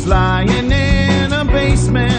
was lying in a basement.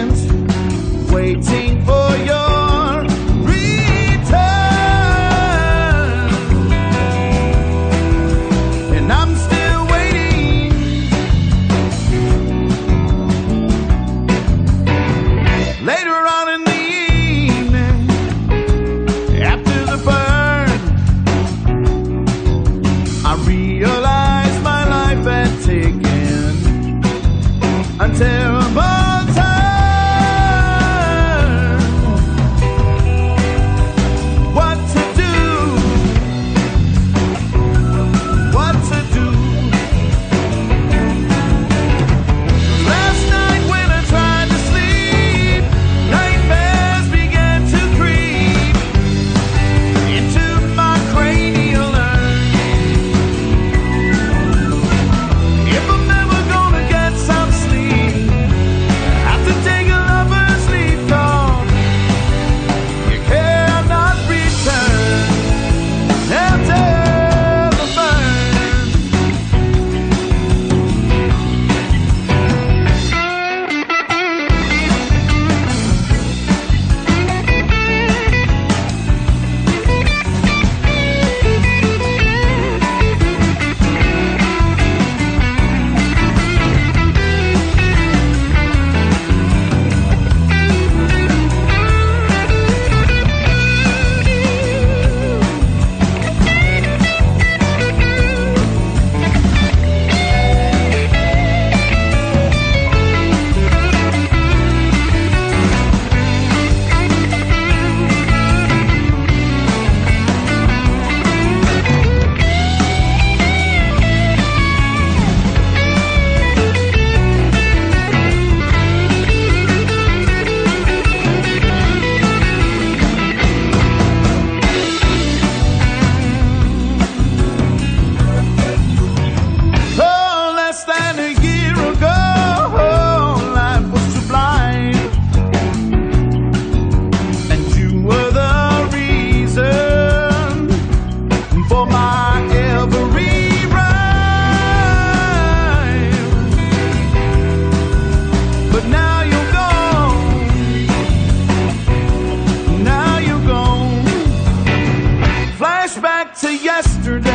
flashback to yesterday.